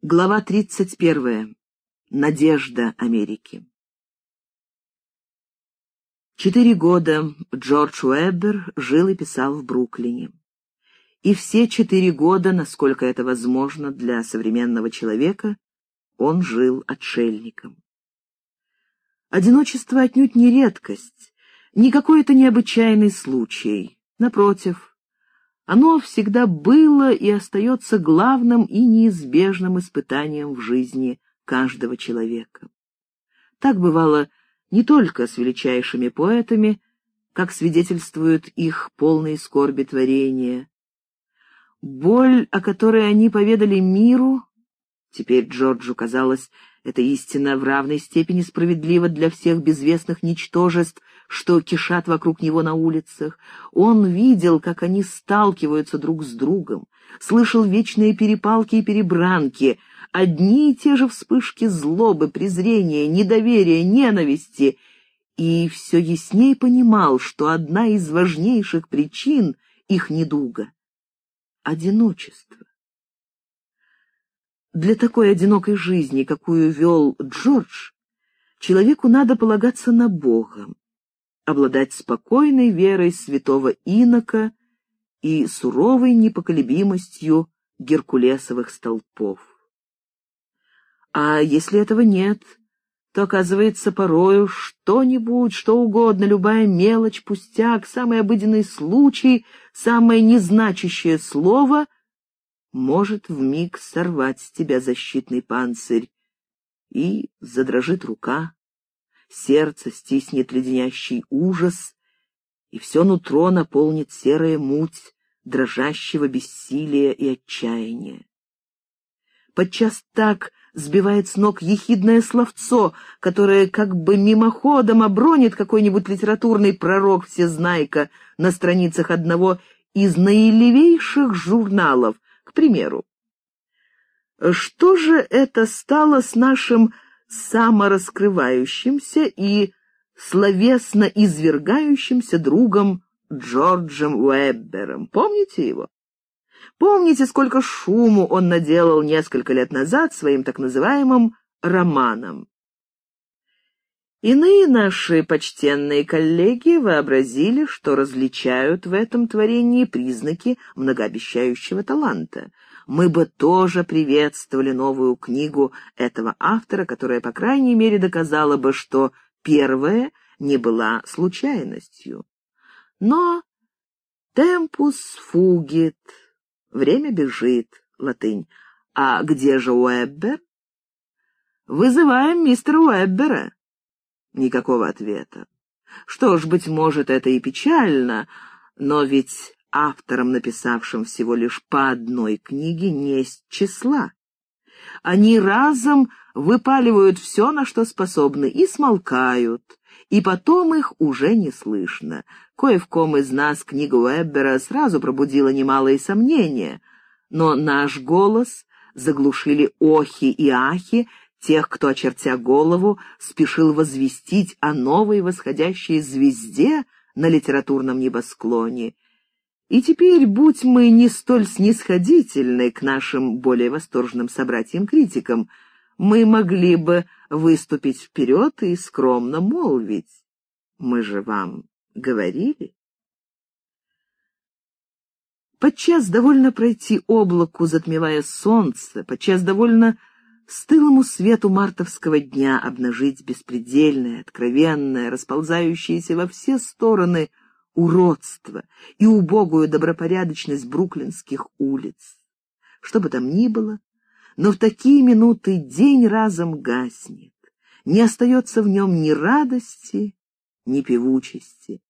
Глава 31. Надежда Америки. Четыре года Джордж Уэббер жил и писал в Бруклине. И все четыре года, насколько это возможно для современного человека, он жил отшельником. Одиночество отнюдь не редкость, не какой-то необычайный случай. Напротив, оно всегда было и остается главным и неизбежным испытанием в жизни каждого человека. Так бывало не только с величайшими поэтами, как свидетельствуют их полные скорби творения. Боль, о которой они поведали миру, теперь Джорджу казалось, эта истина в равной степени справедлива для всех безвестных ничтожеств, что кишат вокруг него на улицах. Он видел, как они сталкиваются друг с другом, слышал вечные перепалки и перебранки, одни и те же вспышки злобы, презрения, недоверия, ненависти, и все ясней понимал, что одна из важнейших причин их недуга — одиночество. Для такой одинокой жизни, какую вел Джордж, человеку надо полагаться на Бога, обладать спокойной верой святого инока и суровой непоколебимостью геркулесовых столпов. А если этого нет, то, оказывается, порою что-нибудь, что угодно, любая мелочь, пустяк, самый обыденный случай, самое незначащее слово может вмиг сорвать с тебя защитный панцирь, и задрожит рука, сердце стиснет леденящий ужас, и все нутро наполнит серая муть дрожащего бессилия и отчаяния. Подчас так сбивает с ног ехидное словцо, которое как бы мимоходом обронит какой-нибудь литературный пророк-всезнайка на страницах одного из наилевейших журналов, к примеру. Что же это стало с нашим самораскрывающимся и словесно извергающимся другом Джорджем Уэббером. Помните его? Помните, сколько шуму он наделал несколько лет назад своим так называемым романом? Иные наши почтенные коллеги вообразили, что различают в этом творении признаки многообещающего таланта — мы бы тоже приветствовали новую книгу этого автора, которая, по крайней мере, доказала бы, что первая не была случайностью. Но «темпус фугит» — время бежит, латынь. А где же Уэббер? «Вызываем мистера Уэббера». Никакого ответа. Что ж, быть может, это и печально, но ведь авторам, написавшим всего лишь по одной книге, не есть числа. Они разом выпаливают все, на что способны, и смолкают, и потом их уже не слышно. Кое в ком из нас книга Уэббера сразу пробудила немалые сомнения, но наш голос заглушили охи и ахи тех, кто, очертя голову, спешил возвестить о новой восходящей звезде на литературном небосклоне — и теперь, будь мы не столь снисходительны к нашим более восторженным собратьям-критикам, мы могли бы выступить вперед и скромно молвить. Мы же вам говорили. Подчас довольно пройти облаку, затмевая солнце, подчас довольно стылому свету мартовского дня обнажить беспредельное, откровенное, расползающееся во все стороны уродство и убогую добропорядочность бруклинских улиц. Что бы там ни было, но в такие минуты день разом гаснет, не остается в нем ни радости, ни певучести.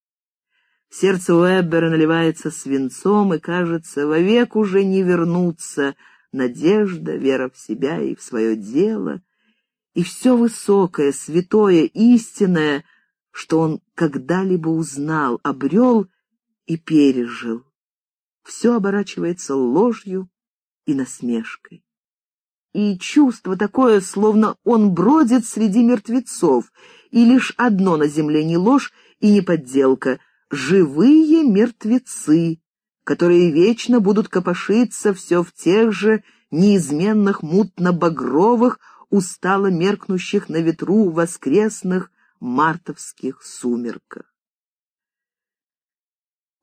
Сердце Уэббера наливается свинцом, и, кажется, вовек уже не вернуться надежда, вера в себя и в свое дело, и все высокое, святое, истинное — что он когда-либо узнал, обрел и пережил. Все оборачивается ложью и насмешкой. И чувство такое, словно он бродит среди мертвецов, и лишь одно на земле не ложь и не подделка — живые мертвецы, которые вечно будут копошиться все в тех же неизменных мутно-багровых, устало меркнущих на ветру воскресных мартовских сумерках.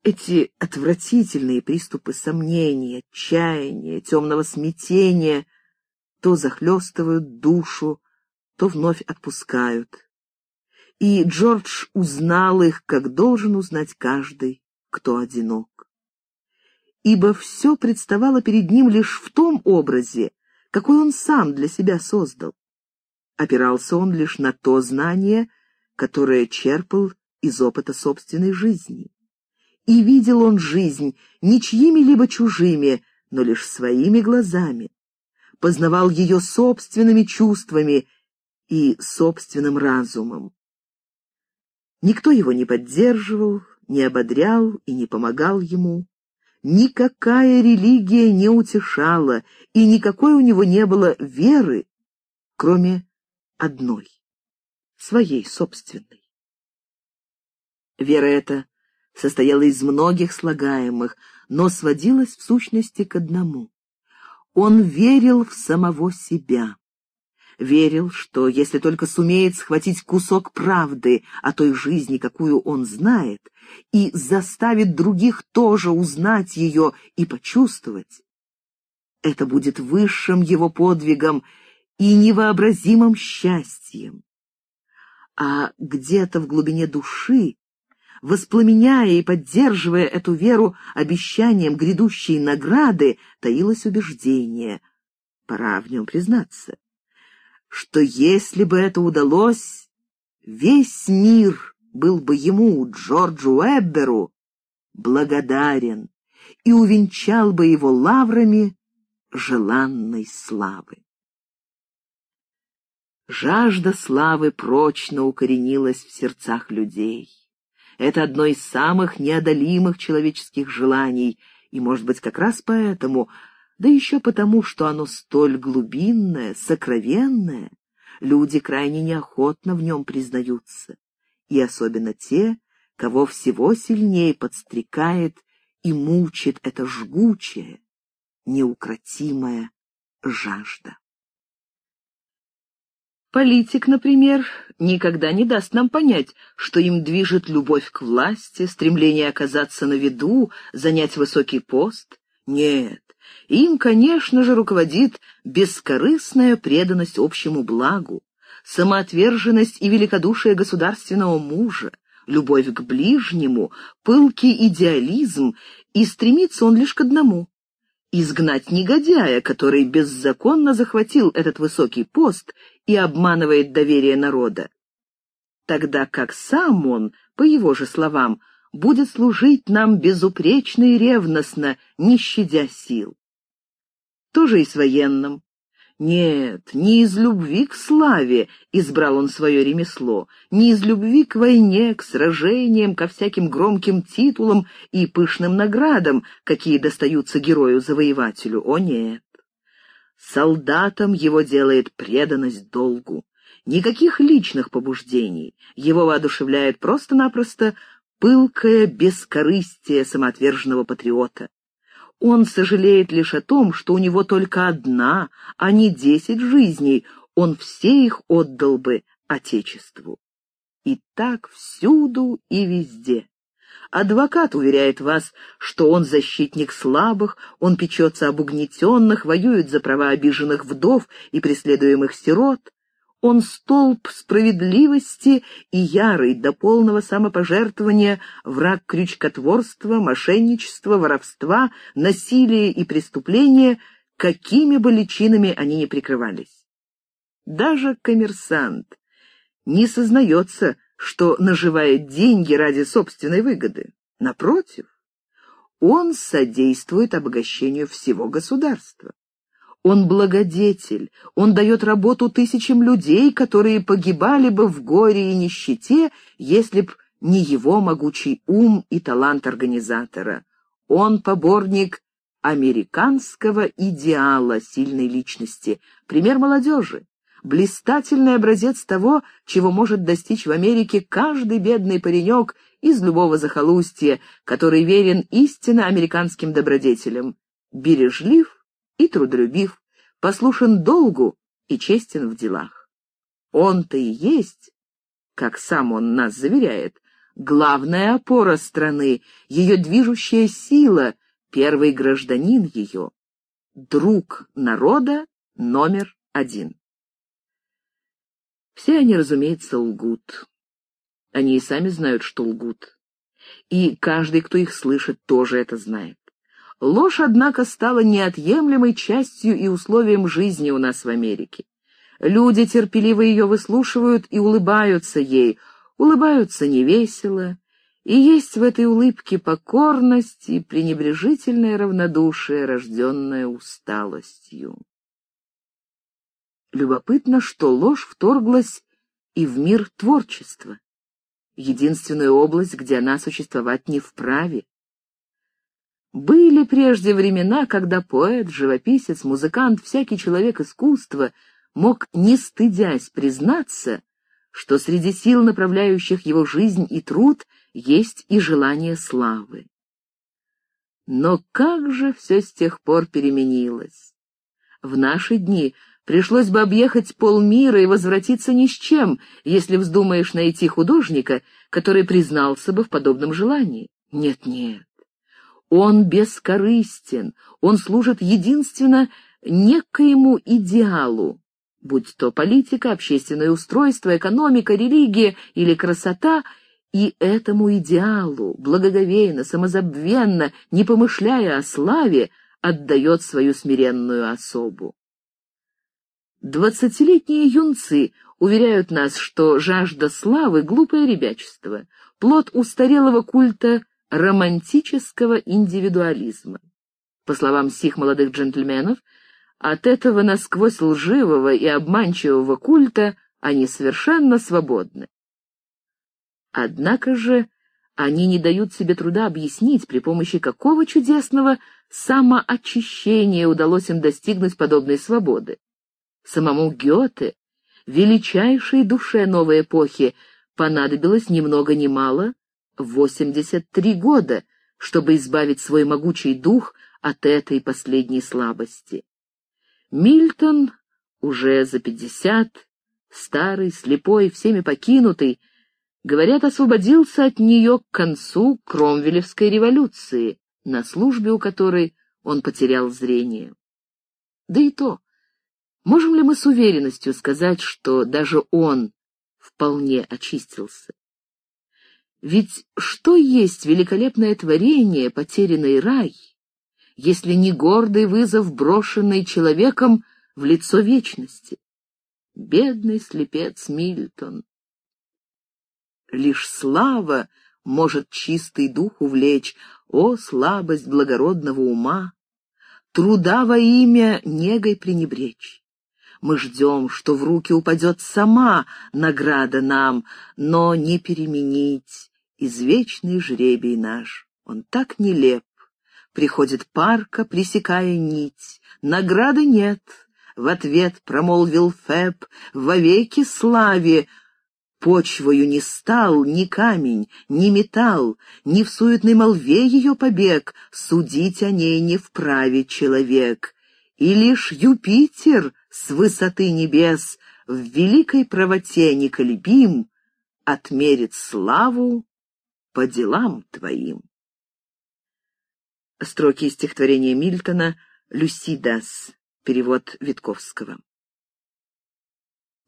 Эти отвратительные приступы сомнения, отчаяния, темного смятения то захлестывают душу, то вновь отпускают. И Джордж узнал их, как должен узнать каждый, кто одинок. Ибо все представало перед ним лишь в том образе, какой он сам для себя создал. Опирался он лишь на то знание, которое черпал из опыта собственной жизни. И видел он жизнь не чьими-либо чужими, но лишь своими глазами. Познавал ее собственными чувствами и собственным разумом. Никто его не поддерживал, не ободрял и не помогал ему. Никакая религия не утешала, и никакой у него не было веры, кроме одной, своей собственной. Вера эта состояла из многих слагаемых, но сводилась в сущности к одному. Он верил в самого себя. Верил, что если только сумеет схватить кусок правды о той жизни, какую он знает, и заставит других тоже узнать ее и почувствовать, это будет высшим его подвигом и невообразимым счастьем. А где-то в глубине души воспламеняя и поддерживая эту веру обещанием грядущей награды, таилось убеждение, пора в нем признаться, что если бы это удалось, весь мир был бы ему, Джорджу Эбберу, благодарен и увенчал бы его лаврами желанной славы. Жажда славы прочно укоренилась в сердцах людей. Это одно из самых неодолимых человеческих желаний, и, может быть, как раз поэтому, да еще потому, что оно столь глубинное, сокровенное, люди крайне неохотно в нем признаются, и особенно те, кого всего сильнее подстрекает и мучит эта жгучая, неукротимая жажда. Политик, например, никогда не даст нам понять, что им движет любовь к власти, стремление оказаться на виду, занять высокий пост. Нет, им, конечно же, руководит бескорыстная преданность общему благу, самоотверженность и великодушие государственного мужа, любовь к ближнему, пылкий идеализм, и стремится он лишь к одному изгнать негодяя, который беззаконно захватил этот высокий пост и обманывает доверие народа. Тогда как сам он, по его же словам, будет служить нам безупречно и ревностно, не щадя сил. То же и с военным. Нет, не из любви к славе избрал он свое ремесло, не из любви к войне, к сражениям, ко всяким громким титулам и пышным наградам, какие достаются герою-завоевателю. О нет! Солдатом его делает преданность долгу. Никаких личных побуждений. Его воодушевляет просто-напросто пылкое бескорыстие самоотверженного патриота. Он сожалеет лишь о том, что у него только одна, а не десять жизней, он все их отдал бы Отечеству. И так всюду и везде. Адвокат уверяет вас, что он защитник слабых, он печется об угнетенных, воюет за права обиженных вдов и преследуемых сирот. Он столб справедливости и ярый до полного самопожертвования враг крючкотворства, мошенничества, воровства, насилия и преступления, какими бы личинами они ни прикрывались. Даже коммерсант не сознается, что наживает деньги ради собственной выгоды. Напротив, он содействует обогащению всего государства. Он благодетель, он дает работу тысячам людей, которые погибали бы в горе и нищете, если б не его могучий ум и талант организатора. Он поборник американского идеала сильной личности, пример молодежи, блистательный образец того, чего может достичь в Америке каждый бедный паренек из любого захолустья, который верен истинно американским добродетелям, бережлив и трудолюбив, послушен долгу и честен в делах. Он-то и есть, как сам он нас заверяет, главная опора страны, ее движущая сила, первый гражданин ее, друг народа номер один. Все они, разумеется, лгут. Они и сами знают, что лгут. И каждый, кто их слышит, тоже это знает. Ложь, однако, стала неотъемлемой частью и условием жизни у нас в Америке. Люди терпеливо ее выслушивают и улыбаются ей, улыбаются невесело, и есть в этой улыбке покорность и пренебрежительное равнодушие, рожденное усталостью. Любопытно, что ложь вторглась и в мир творчества, единственную область, где она существовать не вправе. Были прежде времена, когда поэт, живописец, музыкант, всякий человек искусства мог, не стыдясь, признаться, что среди сил, направляющих его жизнь и труд, есть и желание славы. Но как же все с тех пор переменилось? В наши дни пришлось бы объехать полмира и возвратиться ни с чем, если вздумаешь найти художника, который признался бы в подобном желании. Нет-нет. Он бескорыстен, он служит единственно некоему идеалу, будь то политика, общественное устройство, экономика, религия или красота, и этому идеалу, благоговейно, самозабвенно, не помышляя о славе, отдает свою смиренную особу. Двадцатилетние юнцы уверяют нас, что жажда славы — глупое ребячество, плод устарелого культа романтического индивидуализма. По словам сих молодых джентльменов, от этого насквозь лживого и обманчивого культа они совершенно свободны. Однако же они не дают себе труда объяснить, при помощи какого чудесного самоочищения удалось им достигнуть подобной свободы. Самому Гёте, величайшей душе новой эпохи, понадобилось ни много ни мало 83 года, чтобы избавить свой могучий дух от этой последней слабости. Мильтон уже за пятьдесят, старый, слепой, всеми покинутый, говорят, освободился от нее к концу Кромвелевской революции, на службе у которой он потерял зрение. Да и то, можем ли мы с уверенностью сказать, что даже он вполне очистился? Ведь что есть великолепное творение, потерянный рай, если не гордый вызов, брошенный человеком в лицо вечности? Бедный слепец Мильтон. Лишь слава может чистый дух увлечь, о, слабость благородного ума! Труда во имя негой пренебречь. Мы ждем, что в руки упадет сама награда нам, но не переменить извечный жребий наш. Он так нелеп. Приходит парка, пресекая нить. Награды нет. В ответ промолвил Феб, вовеки славе. Почвою не стал ни камень, ни металл, ни в суетной молве ее побег, судить о ней не вправе человек. И лишь Юпитер с высоты небес в великой правоте неколебим отмерит славу по делам твоим. Строки из стихотворения Мильтона «Люсидас», перевод Витковского.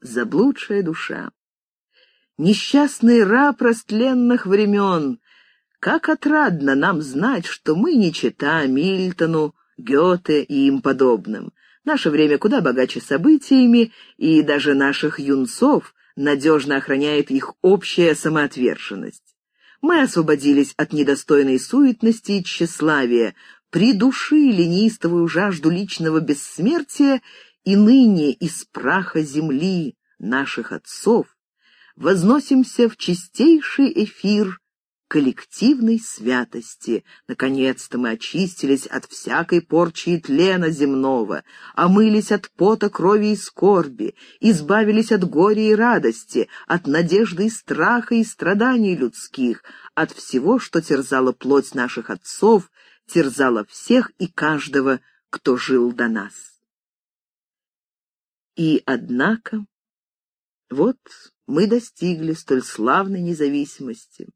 Заблудшая душа, несчастный раб растленных времен, как отрадно нам знать, что мы не чита Мильтону, Гёте и им подобным. Наше время куда богаче событиями, и даже наших юнцов надежно охраняет их общая самоотверженность. Мы освободились от недостойной суетности и тщеславия, придушили неистовую жажду личного бессмертия и ныне из праха земли наших отцов возносимся в чистейший эфир коллективной святости. Наконец-то мы очистились от всякой порчи и тлена земного, омылись от пота, крови и скорби, избавились от горя и радости, от надежды и страха и страданий людских, от всего, что терзало плоть наших отцов, терзало всех и каждого кто жил до нас. И однако, вот мы достигли столь славной независимости.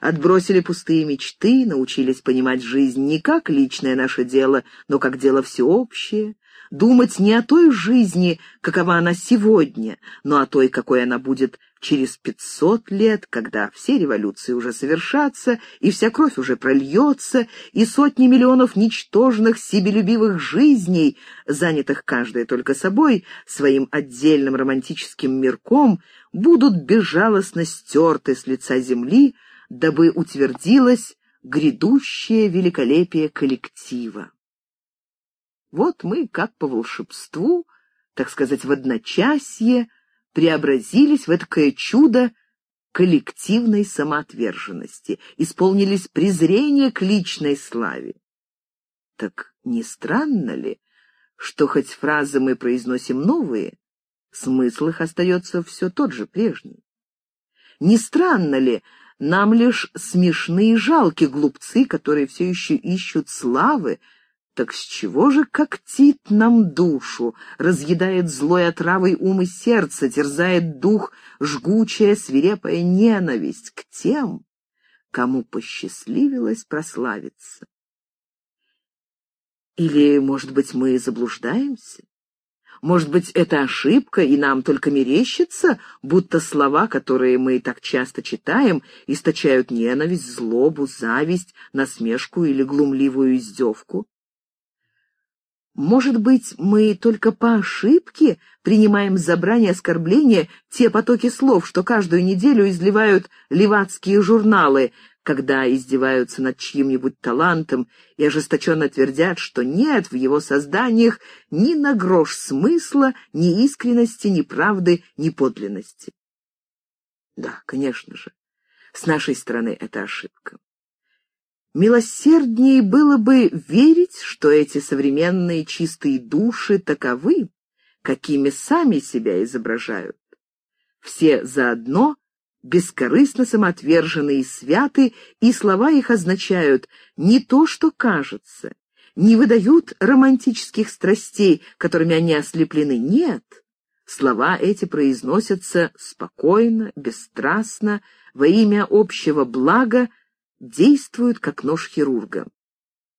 Отбросили пустые мечты, научились понимать жизнь не как личное наше дело, но как дело всеобщее, думать не о той жизни, какова она сегодня, но о той, какой она будет через пятьсот лет, когда все революции уже совершатся, и вся кровь уже прольется, и сотни миллионов ничтожных, себелюбивых жизней, занятых каждая только собой, своим отдельным романтическим мирком, будут безжалостно стерты с лица земли, дабы утвердилось грядущее великолепие коллектива. Вот мы, как по волшебству, так сказать, в одночасье, преобразились в это чудо коллективной самоотверженности, исполнились презрения к личной славе. Так не странно ли, что хоть фразы мы произносим новые, смысл их остается все тот же прежний? Не странно ли, нам лишь смешные и жалкие глупцы, которые все еще ищут славы, так с чего же когтит нам душу, разъедает злой отравой ум и сердце, терзает дух жгучая свирепая ненависть к тем, кому посчастливилось прославиться? Или, может быть, мы заблуждаемся? Может быть, это ошибка, и нам только мерещится, будто слова, которые мы так часто читаем, источают ненависть, злобу, зависть, насмешку или глумливую издевку? Может быть, мы только по ошибке принимаем за брань и оскорбления те потоки слов, что каждую неделю изливают левацкие журналы, когда издеваются над чьим-нибудь талантом и ожесточенно твердят, что нет в его созданиях ни на грош смысла, ни искренности, ни правды, ни подлинности. Да, конечно же, с нашей стороны это ошибка. Милосерднее было бы верить, что эти современные чистые души таковы, какими сами себя изображают. Все заодно бескорыстно самоотвержены и святы, и слова их означают не то, что кажется, не выдают романтических страстей, которыми они ослеплены, нет. Слова эти произносятся спокойно, бесстрастно, во имя общего блага, действуют как нож хирурга.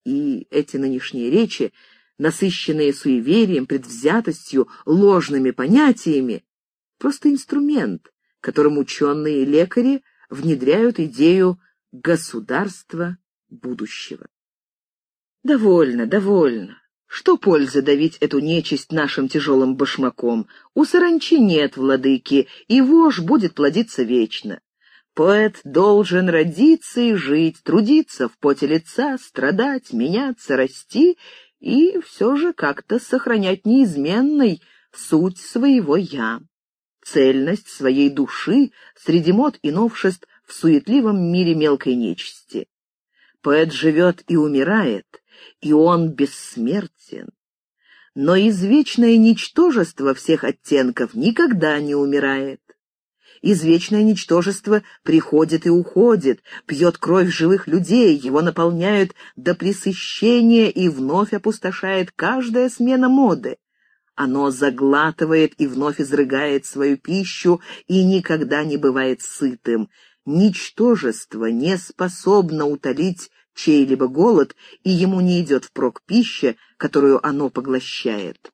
И эти нынешние речи, насыщенные суеверием, предвзятостью, ложными понятиями, просто инструмент, которым ученые и лекари внедряют идею государства будущего. Довольно, довольно. Что пользы давить эту нечисть нашим тяжелым башмаком? У саранчи нет владыки, и вож будет плодиться вечно. Поэт должен родиться и жить, трудиться в поте лица, страдать, меняться, расти и все же как-то сохранять неизменной суть своего «я», цельность своей души среди мод и новшеств в суетливом мире мелкой нечисти. Поэт живет и умирает, и он бессмертен. Но извечное ничтожество всех оттенков никогда не умирает. Извечное ничтожество приходит и уходит, пьет кровь живых людей, его наполняют до пресыщения и вновь опустошает каждая смена моды. Оно заглатывает и вновь изрыгает свою пищу и никогда не бывает сытым. Ничтожество не способно утолить чей-либо голод, и ему не идет впрок пища, которую оно поглощает.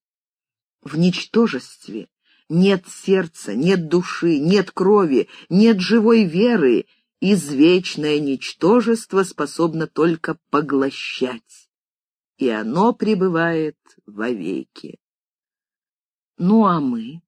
В ничтожестве нет сердца, нет души, нет крови, нет живой веры. Извечное ничтожество способно только поглощать, и оно пребывает вовеки. Ну а мы?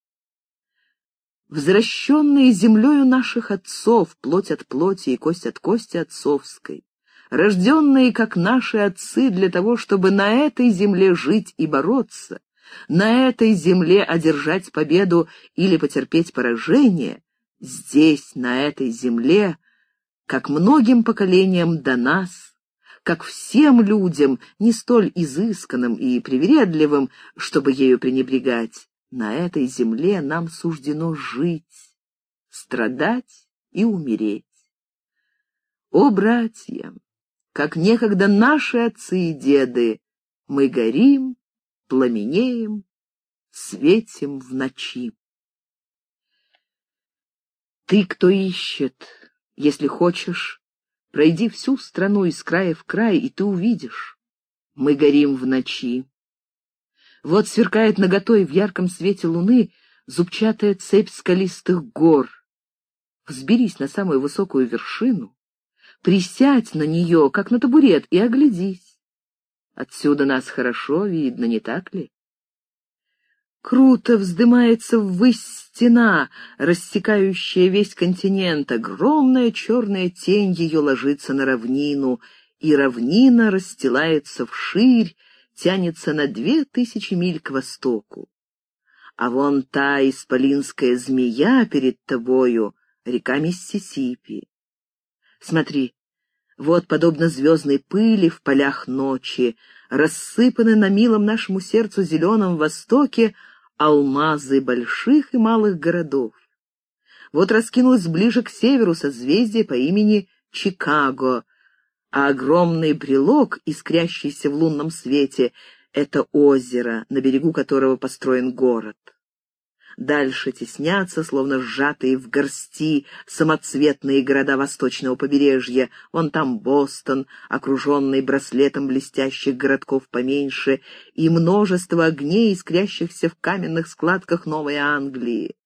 Возвращенные землею наших отцов, плоть от плоти и кость от кости отцовской, рожденные, как наши отцы, для того, чтобы на этой земле жить и бороться, на этой земле одержать победу или потерпеть поражение, здесь, на этой земле, как многим поколениям до нас, как всем людям, не столь изысканным и привередливым, чтобы ею пренебрегать, на этой земле нам суждено жить, страдать и умереть. О, братья! Как некогда наши отцы и деды, Мы горим, пламенеем, светим в ночи. Ты, кто ищет, если хочешь, пройди всю страну из края в край, и ты увидишь. Мы горим в ночи. Вот сверкает наготой в ярком свете луны зубчатая цепь скалистых гор. Взберись на самую высокую вершину, присядь на нее, как на табурет, и оглядись. Отсюда нас хорошо видно, не так ли? Круто вздымается ввысь стена, рассекающая весь континент. Огромная черная тень ее ложится на равнину, и равнина расстилается вширь, тянется на две тысячи миль к востоку. А вон та исполинская змея перед тобою, река Миссисипи. Смотри, вот, подобно звездной пыли в полях ночи, рассыпаны на милом нашему сердцу зеленом востоке алмазы больших и малых городов. Вот раскинулось ближе к северу созвездие по имени Чикаго, а огромный брелок, искрящийся в лунном свете, — это озеро, на берегу которого построен город. Дальше теснятся, словно сжатые в горсти, самоцветные города восточного побережья. Вон там Бостон, окруженный браслетом блестящих городков поменьше, и множество огней, искрящихся в каменных складках Новой Англии.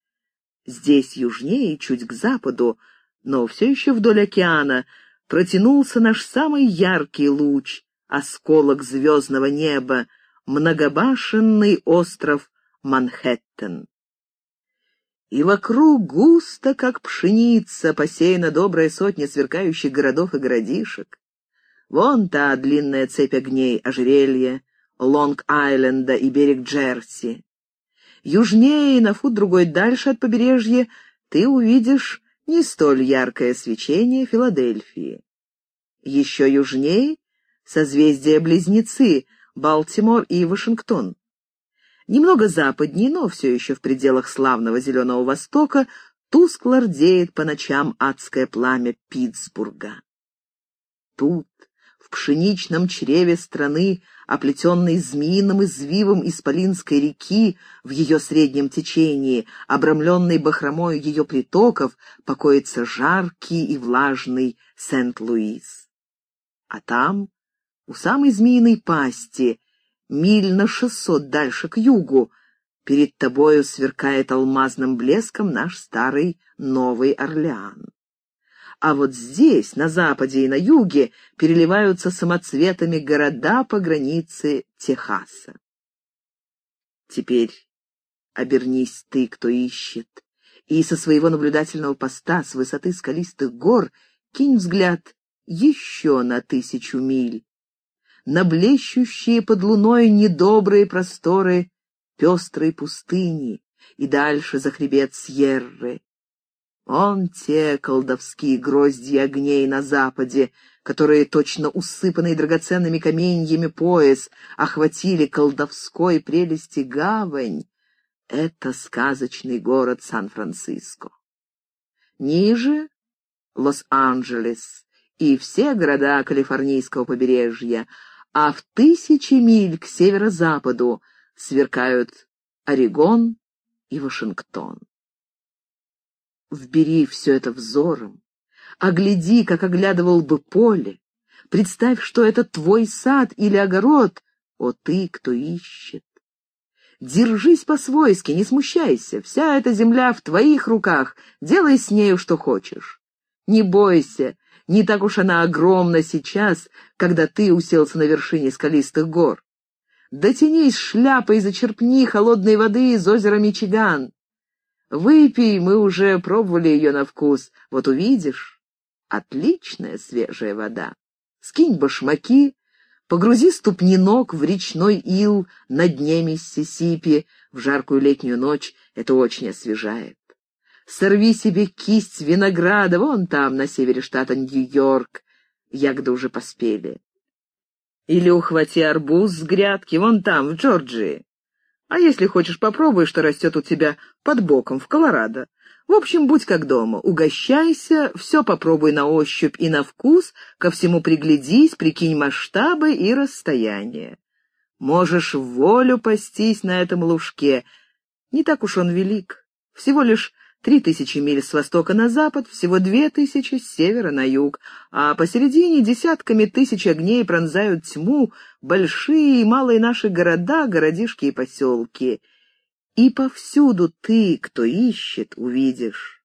Здесь южнее, чуть к западу, но все еще вдоль океана, протянулся наш самый яркий луч, осколок звездного неба, многобашенный остров Манхэттен и вокруг густо, как пшеница, посеяна добрая сотня сверкающих городов и городишек. Вон та длинная цепь огней, ожерелье, Лонг-Айленда и берег Джерси. Южнее, на фут другой дальше от побережья, ты увидишь не столь яркое свечение Филадельфии. Еще южнее — созвездия-близнецы, Балтимор и Вашингтон. Немного западнее, но все еще в пределах славного Зеленого Востока, тускло рдеет по ночам адское пламя Питтсбурга. Тут, в пшеничном чреве страны, оплетенной змеиным извивом Исполинской реки в ее среднем течении, обрамленной бахромою ее притоков, покоится жаркий и влажный Сент-Луис. А там, у самой змеиной пасти, миль на шестьсот дальше к югу. Перед тобою сверкает алмазным блеском наш старый Новый Орлеан. А вот здесь, на западе и на юге, переливаются самоцветами города по границе Техаса. Теперь обернись ты, кто ищет, и со своего наблюдательного поста с высоты скалистых гор кинь взгляд еще на тысячу миль на блещущие под луной недобрые просторы пестрой пустыни и дальше за хребет Сьерры. Он те колдовские грозди огней на западе, которые, точно усыпанный драгоценными каменьями пояс, охватили колдовской прелести гавань. Это сказочный город Сан-Франциско. Ниже — Лос-Анджелес и все города калифорнийского побережья, а в тысячи миль к северо-западу сверкают Орегон и Вашингтон. Вбери все это взором, огляди, как оглядывал бы поле, представь, что это твой сад или огород, о ты, кто ищет. Держись по-свойски, не смущайся, вся эта земля в твоих руках, делай с нею, что хочешь. Не бойся, не так уж она огромна сейчас, когда ты уселся на вершине скалистых гор. Дотянись шляпой зачерпни холодной воды из озера Мичиган. Выпей, мы уже пробовали ее на вкус, вот увидишь. Отличная свежая вода. Скинь башмаки, погрузи ступни ног в речной ил на дне Миссисипи. В жаркую летнюю ночь это очень освежает. Сорви себе кисть винограда, вон там, на севере штата Нью-Йорк. Ягоды уже поспели. Или ухвати арбуз с грядки, вон там, в Джорджии. А если хочешь, попробуй, что растет у тебя под боком, в Колорадо. В общем, будь как дома, угощайся, все попробуй на ощупь и на вкус, ко всему приглядись, прикинь масштабы и расстояние. Можешь волю пастись на этом лужке. Не так уж он велик. Всего лишь три тысячи миль с востока на запад, всего две тысячи с севера на юг, а посередине десятками тысяч огней пронзают тьму большие и малые наши города, городишки и поселки. И повсюду ты, кто ищет, увидишь.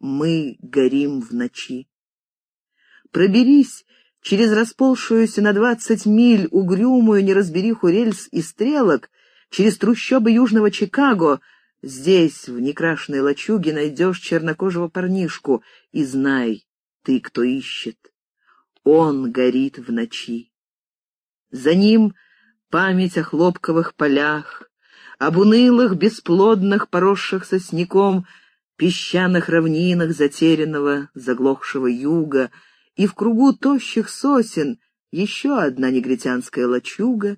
Мы горим в ночи. Проберись через расползшуюся на двадцать миль угрюмую неразбериху рельс и стрелок, через трущобы южного Чикаго, здесь, в некрашенной лачуге, найдешь чернокожего парнишку, и знай, ты, кто ищет, он горит в ночи. За ним память о хлопковых полях, об унылых, бесплодных, поросших сосняком, песчаных равнинах затерянного, заглохшего юга, и в кругу тощих сосен еще одна негритянская лачуга,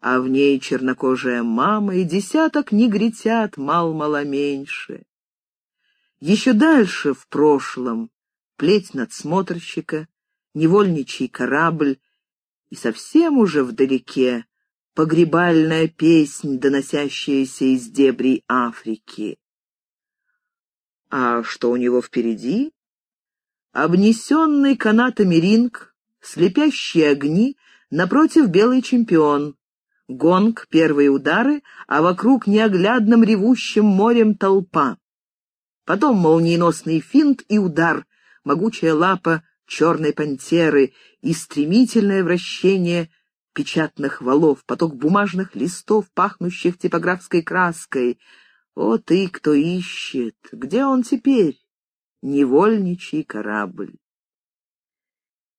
а в ней чернокожая мама и десяток негритят мал-мало меньше. Еще дальше, в прошлом, плеть надсмотрщика, невольничий корабль, и совсем уже вдалеке погребальная песнь, доносящаяся из дебрей Африки. А что у него впереди? Обнесенный канатами ринг, слепящие огни, напротив белый чемпион. Гонг, первые удары, а вокруг неоглядным ревущим морем толпа. Потом молниеносный финт и удар, могучая лапа черной пантеры и стремительное вращение печатных валов, поток бумажных листов, пахнущих типографской краской. О, ты, кто ищет! Где он теперь? Невольничий корабль.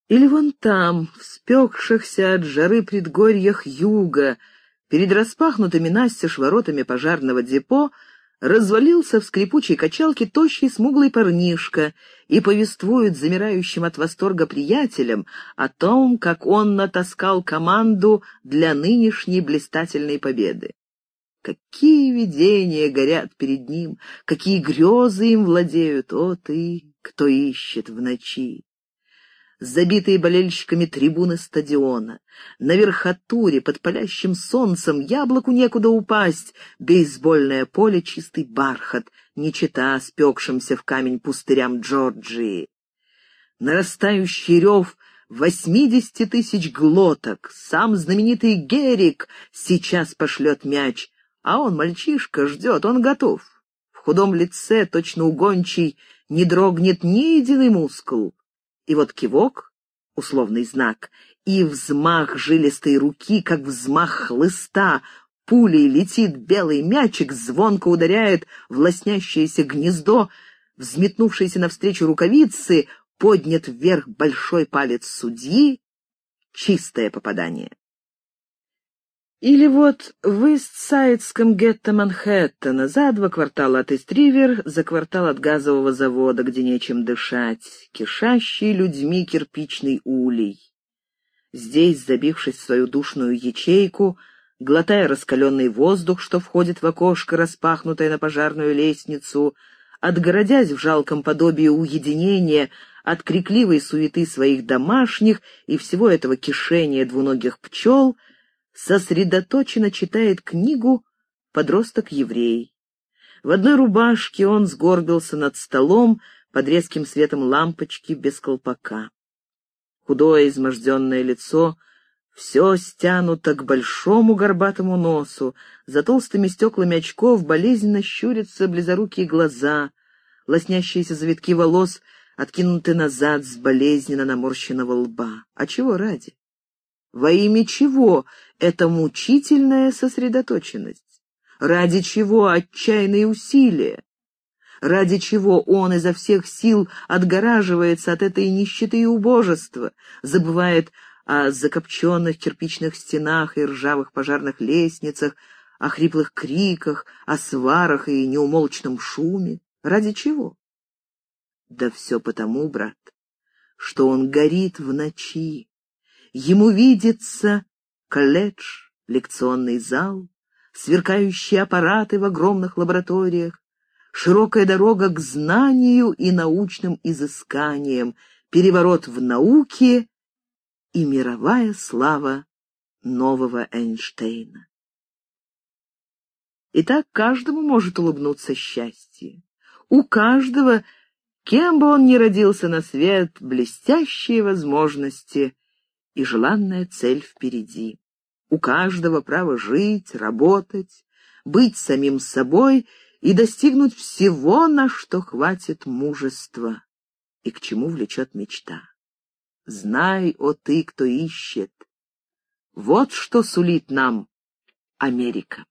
Или вон там, в спекшихся от жары предгорьях юга, перед распахнутыми настежь воротами пожарного депо, развалился в скрипучей качалке тощий смуглый парнишка и повествует замирающим от восторга приятелям о том, как он натаскал команду для нынешней блистательной победы. Какие видения горят перед ним, какие грезы им владеют, о ты, кто ищет в ночи! Забитые болельщиками трибуны стадиона. На верхотуре, под палящим солнцем, яблоку некуда упасть, бейсбольное поле — чистый бархат, не чита спекшимся в камень пустырям Джорджии. Нарастающий рев восьмидесяти тысяч глоток, сам знаменитый Герик сейчас пошлет мяч, а он, мальчишка, ждет, он готов. В худом лице, точно угончий, не дрогнет ни единый мускул. И вот кивок, условный знак, и взмах жилистой руки, как взмах хлыста, пулей летит белый мячик, звонко ударяет в лоснящееся гнездо, взметнувшиеся навстречу рукавицы, поднят вверх большой палец судьи, чистое попадание. Или вот в Истсайдском гетто Манхэттена, за два квартала от Истривер, за квартал от газового завода, где нечем дышать, кишащий людьми кирпичный улей. Здесь, забившись в свою душную ячейку, глотая раскаленный воздух, что входит в окошко, распахнутое на пожарную лестницу, отгородясь в жалком подобии уединения от крикливой суеты своих домашних и всего этого кишения двуногих пчел — сосредоточенно читает книгу «Подросток-еврей». В одной рубашке он сгорбился над столом под резким светом лампочки без колпака. Худое изможденное лицо все стянуто к большому горбатому носу, за толстыми стеклами очков болезненно щурятся близорукие глаза, лоснящиеся завитки волос откинуты назад с болезненно наморщенного лба. А чего ради? Во имя чего эта мучительная сосредоточенность? Ради чего отчаянные усилия? Ради чего он изо всех сил отгораживается от этой нищеты и убожества, забывает о закопченных кирпичных стенах и ржавых пожарных лестницах, о хриплых криках, о сварах и неумолчном шуме? Ради чего? Да все потому, брат, что он горит в ночи, Ему видится колледж, лекционный зал, сверкающие аппараты в огромных лабораториях, широкая дорога к знанию и научным изысканиям, переворот в науке и мировая слава нового Эйнштейна. И так каждому может улыбнуться счастье. У каждого, кем бы он ни родился на свет, блестящие возможности и желанная цель впереди. У каждого право жить, работать, быть самим собой и достигнуть всего, на что хватит мужества и к чему влечет мечта. Знай, о ты, кто ищет, вот что сулит нам Америка.